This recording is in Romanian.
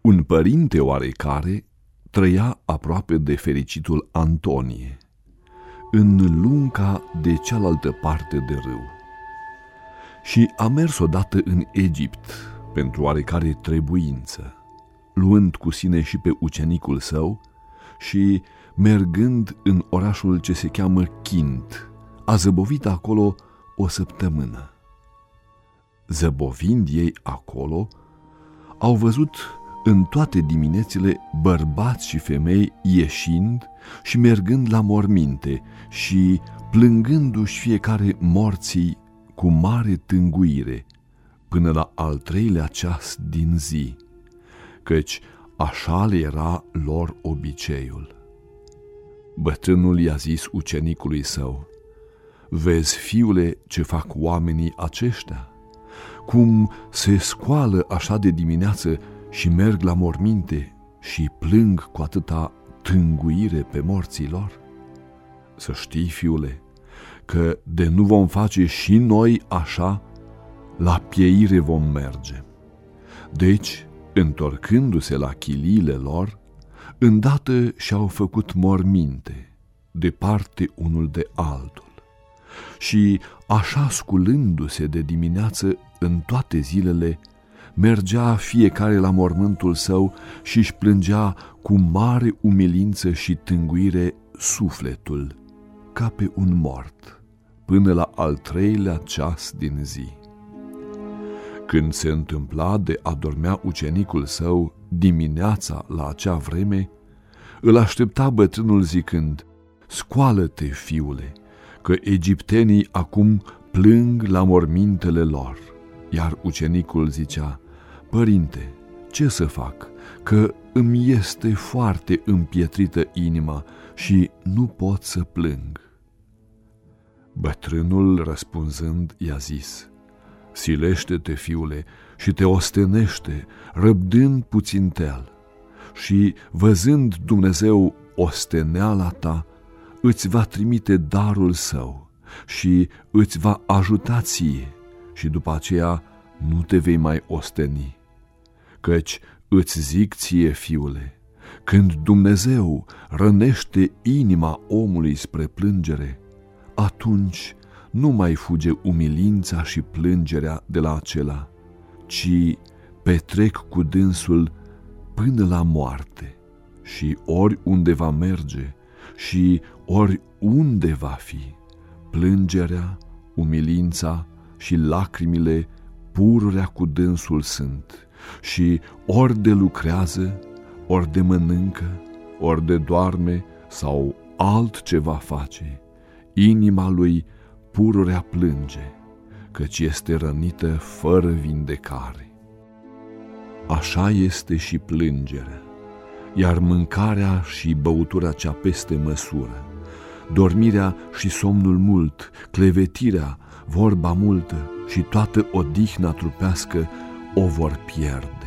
Un părinte oarecare trăia aproape de fericitul Antonie, în lunca de cealaltă parte de râu. Și a mers odată în Egipt pentru oarecare trebuință, luând cu sine și pe ucenicul său, și mergând în orașul ce se cheamă Chint, a zăbovit acolo o săptămână. Zăbovind ei acolo, au văzut în toate diminețile bărbați și femei ieșind și mergând la morminte și plângându-și fiecare morții cu mare tânguire până la al treilea ceas din zi, căci așa le era lor obiceiul. Bătrânul i-a zis ucenicului său, Vezi, fiule, ce fac oamenii aceștia? Cum se scoală așa de dimineață și merg la morminte și plâng cu atâta tânguire pe morții lor? Să știi, fiule, că de nu vom face și noi așa, la pieire vom merge. Deci, întorcându-se la chiliile lor, îndată și-au făcut morminte, departe unul de altul. Și așa sculându-se de dimineață în toate zilele, mergea fiecare la mormântul său și își plângea cu mare umilință și tânguire sufletul, ca pe un mort, până la al treilea ceas din zi. Când se întâmpla de a dormea ucenicul său dimineața la acea vreme, îl aștepta bătrânul zicând, Scoală-te, fiule, că egiptenii acum plâng la mormintele lor. Iar ucenicul zicea, Părinte, ce să fac, că îmi este foarte împietrită inima și nu pot să plâng. Bătrânul răspunzând i-a zis, Silește-te, fiule, și te ostenește, răbdând puțin tel. Și văzând Dumnezeu osteneala ta, îți va trimite darul său și îți va ajuta ție și după aceea nu te vei mai osteni. Căci îți zic ție, fiule, când Dumnezeu rănește inima omului spre plângere, atunci nu mai fuge umilința și plângerea de la acela, ci petrec cu dânsul până la moarte și ori unde va merge și ori unde va fi, plângerea, umilința și lacrimile pururea cu dânsul sunt și ori de lucrează, ori de mănâncă, ori de doarme sau altceva face, inima lui pururea plânge, căci este rănită fără vindecare. Așa este și plângerea, iar mâncarea și băutura cea peste măsură, dormirea și somnul mult, clevetirea, vorba multă și toată odihna trupească o vor pierde.